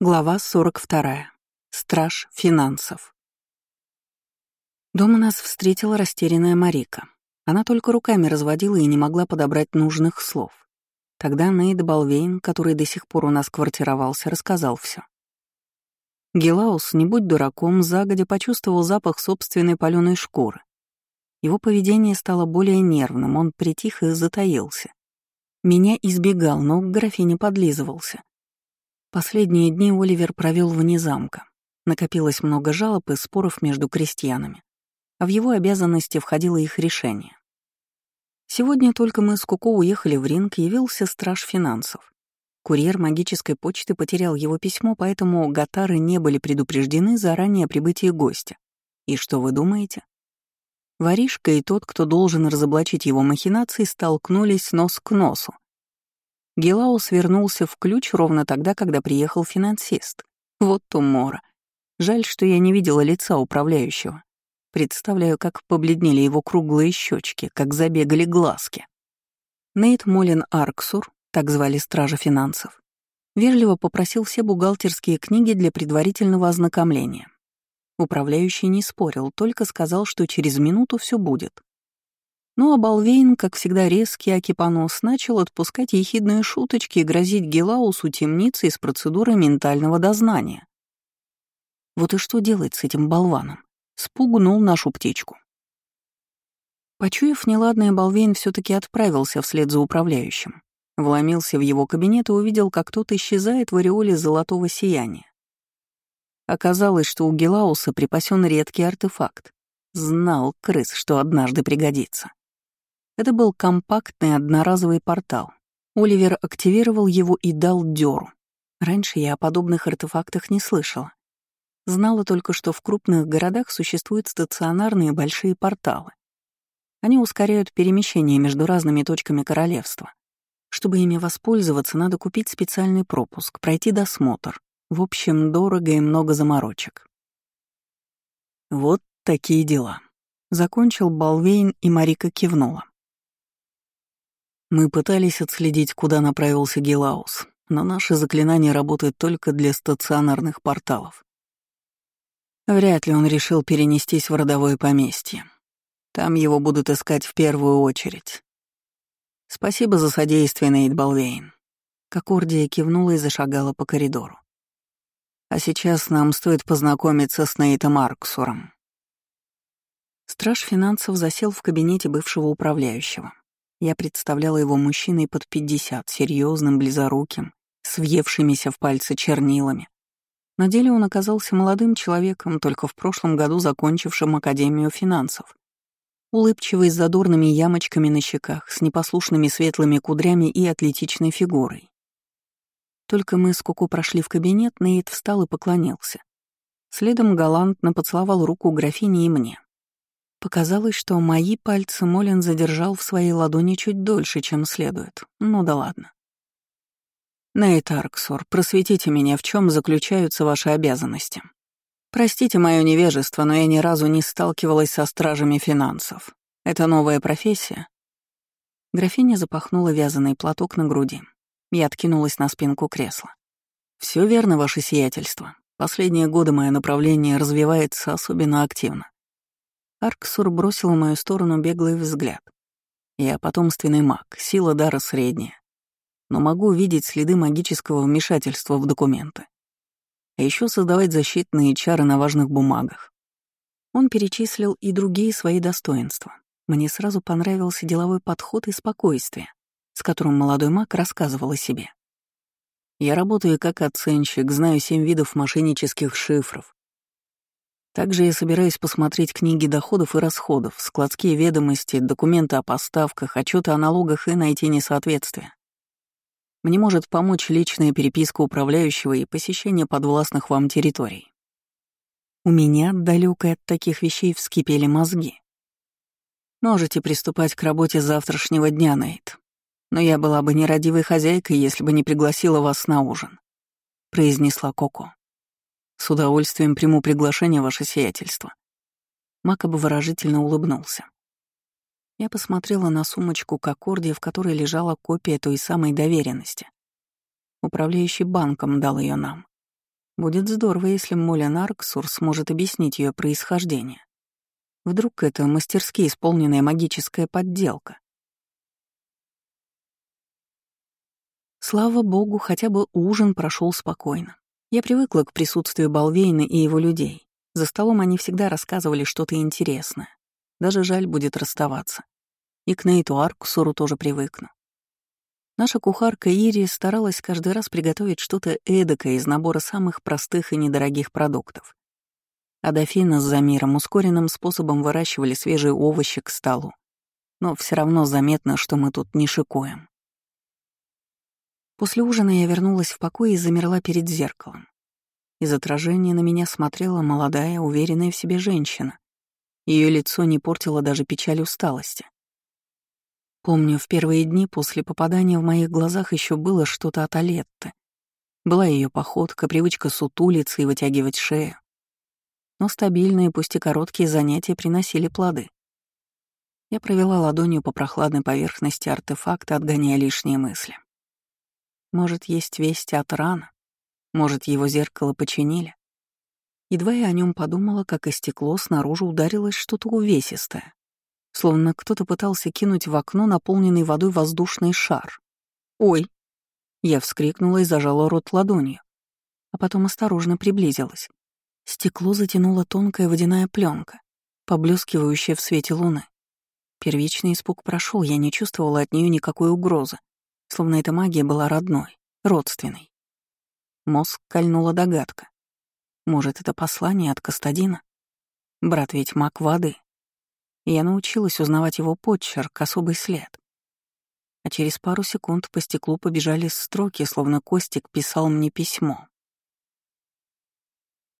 Глава 42. Страж финансов. Дома нас встретила растерянная Марика. Она только руками разводила и не могла подобрать нужных слов. Тогда Нейд Балвейн, который до сих пор у нас квартировался, рассказал все. Гелаус, не будь дураком, загодя почувствовал запах собственной паленой шкуры. Его поведение стало более нервным, он притих и затаился. Меня избегал, но к графине подлизывался — Последние дни Оливер провел вне замка. Накопилось много жалоб и споров между крестьянами, а в его обязанности входило их решение. Сегодня только мы с Куко уехали в ринг, явился страж финансов. Курьер магической почты потерял его письмо, поэтому гатары не были предупреждены заранее о прибытии гостя. И что вы думаете? Воришка и тот, кто должен разоблачить его махинации, столкнулись нос к носу. Гелаус вернулся в ключ ровно тогда, когда приехал финансист. Вот умора. Жаль, что я не видела лица управляющего. Представляю, как побледнели его круглые щечки, как забегали глазки. Нейт Молин Арксур, так звали стража финансов, вежливо попросил все бухгалтерские книги для предварительного ознакомления. Управляющий не спорил, только сказал, что через минуту все будет. Ну а Балвейн, как всегда резкий акипанос, начал отпускать ехидные шуточки и грозить Гелаусу темницей с процедурой ментального дознания. Вот и что делать с этим болваном? Спугнул нашу птичку. Почуяв неладное, Балвейн все таки отправился вслед за управляющим. Вломился в его кабинет и увидел, как тот исчезает в ореоле золотого сияния. Оказалось, что у Гелауса припасен редкий артефакт. Знал крыс, что однажды пригодится. Это был компактный одноразовый портал. Оливер активировал его и дал дёру. Раньше я о подобных артефактах не слышала. Знала только, что в крупных городах существуют стационарные большие порталы. Они ускоряют перемещение между разными точками королевства. Чтобы ими воспользоваться, надо купить специальный пропуск, пройти досмотр. В общем, дорого и много заморочек. Вот такие дела. Закончил Балвейн, и Марика кивнула. Мы пытались отследить, куда направился Гелаус, но наше заклинание работает только для стационарных порталов. Вряд ли он решил перенестись в родовое поместье. Там его будут искать в первую очередь. Спасибо за содействие, Нейт Балвейн. Кокордия кивнула и зашагала по коридору. А сейчас нам стоит познакомиться с Нейтом Арксуром. Страж финансов засел в кабинете бывшего управляющего. Я представляла его мужчиной под 50, серьезным, близоруким, с въевшимися в пальцы чернилами. На деле он оказался молодым человеком, только в прошлом году закончившим Академию финансов. Улыбчивый с задорными ямочками на щеках, с непослушными светлыми кудрями и атлетичной фигурой. Только мы с Куку прошли в кабинет, Нейт встал и поклонился. Следом галантно поцеловал руку графини и мне. Показалось, что мои пальцы Молин задержал в своей ладони чуть дольше, чем следует. Ну да ладно. Нейт Арксор, просветите меня, в чем заключаются ваши обязанности. Простите мое невежество, но я ни разу не сталкивалась со стражами финансов. Это новая профессия? Графиня запахнула вязаный платок на груди. Я откинулась на спинку кресла. Все верно, ваше сиятельство. Последние годы мое направление развивается особенно активно. Арксур бросил в мою сторону беглый взгляд. Я потомственный маг, сила дара средняя. Но могу видеть следы магического вмешательства в документы. А еще создавать защитные чары на важных бумагах. Он перечислил и другие свои достоинства. Мне сразу понравился деловой подход и спокойствие, с которым молодой маг рассказывал о себе. Я работаю как оценщик, знаю семь видов мошеннических шифров, также я собираюсь посмотреть книги доходов и расходов, складские ведомости, документы о поставках, отчеты о налогах и найти несоответствия. Мне может помочь личная переписка управляющего и посещение подвластных вам территорий. У меня, далекой от таких вещей, вскипели мозги. Можете приступать к работе с завтрашнего дня, Нейт. Но я была бы нерадивой хозяйкой, если бы не пригласила вас на ужин», — произнесла Коко. С удовольствием приму приглашение, ваше сиятельство. Мак обворожительно улыбнулся. Я посмотрела на сумочку к аккорде, в которой лежала копия той самой доверенности. Управляющий банком дал ее нам. Будет здорово, если Молин Арксур сможет объяснить ее происхождение. Вдруг это мастерски исполненная магическая подделка. Слава богу, хотя бы ужин прошел спокойно. Я привыкла к присутствию Балвейна и его людей. За столом они всегда рассказывали что-то интересное. Даже жаль будет расставаться. И к Нейту Арксуру тоже привыкну. Наша кухарка Ири старалась каждый раз приготовить что-то эдакое из набора самых простых и недорогих продуктов. А дофина с Замиром ускоренным способом выращивали свежие овощи к столу. Но все равно заметно, что мы тут не шикуем. После ужина я вернулась в покой и замерла перед зеркалом. Из отражения на меня смотрела молодая, уверенная в себе женщина. Ее лицо не портило даже печаль усталости. Помню, в первые дни после попадания в моих глазах еще было что-то от Алетты. Была ее походка, привычка сутулиться и вытягивать шею. Но стабильные, пусть и короткие занятия приносили плоды. Я провела ладонью по прохладной поверхности артефакта, отгоняя лишние мысли. Может, есть весть от рана? Может, его зеркало починили? Едва я о нем подумала, как и стекло снаружи ударилось что-то увесистое словно кто-то пытался кинуть в окно наполненный водой воздушный шар. «Ой!» Я вскрикнула и зажала рот ладонью, а потом осторожно приблизилась. Стекло затянула тонкая водяная пленка, поблескивающая в свете луны. Первичный испуг прошел, я не чувствовала от нее никакой угрозы, словно эта магия была родной, родственной. Мозг кольнула догадка. Может, это послание от Кастадина? Брат ведь маг воды, я научилась узнавать его подчерк, особый след. А через пару секунд по стеклу побежали строки, словно Костик писал мне письмо.